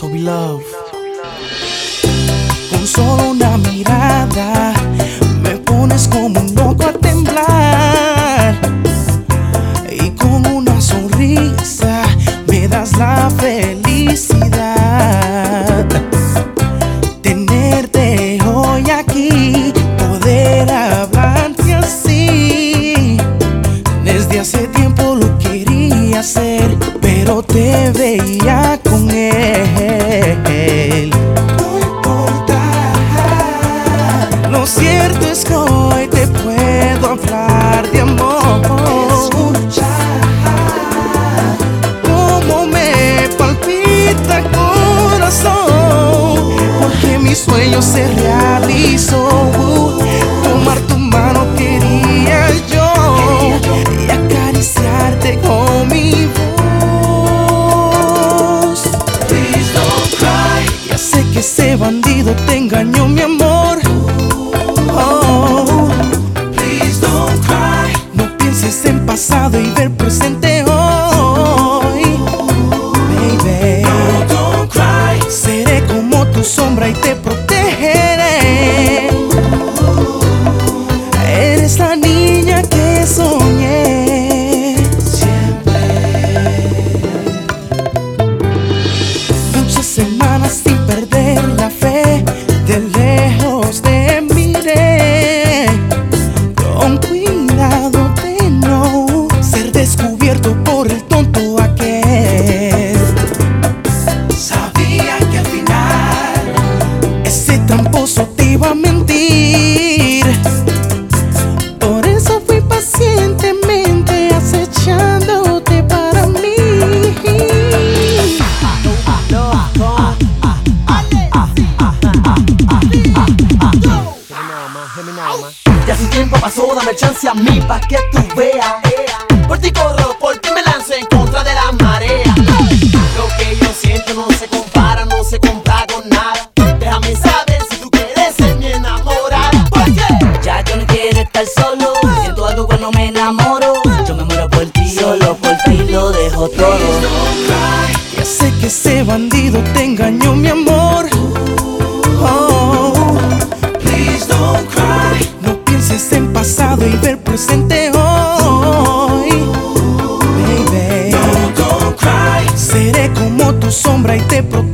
So we love. Con solo una mirada me pones como un loco a temblar. Y con una sonrisa me das la felicidad. Tenerte hoy aquí, poder hablarte así. Desde hace tiempo lo quería hacer, pero te veía se realizó. Tomar tu mano quería yo y acariciarte con mi voz. Ya sé que ese bandido te engañó, mi amor. Ya su tiempo pasó, dame chance a mí pa' que tú veas. Por ti corro, por ti me lanzo en contra de la marea. Lo que yo siento no se compara, no se compra con nada. Déjame saber si tú quieres ser mi enamorada. Porque Ya yo no quiero estar solo. Siento algo cuando me enamoro. Yo me muero por ti, solo por ti lo dejo todo. Ya sé que ese bandido te engañó, mi amor. No,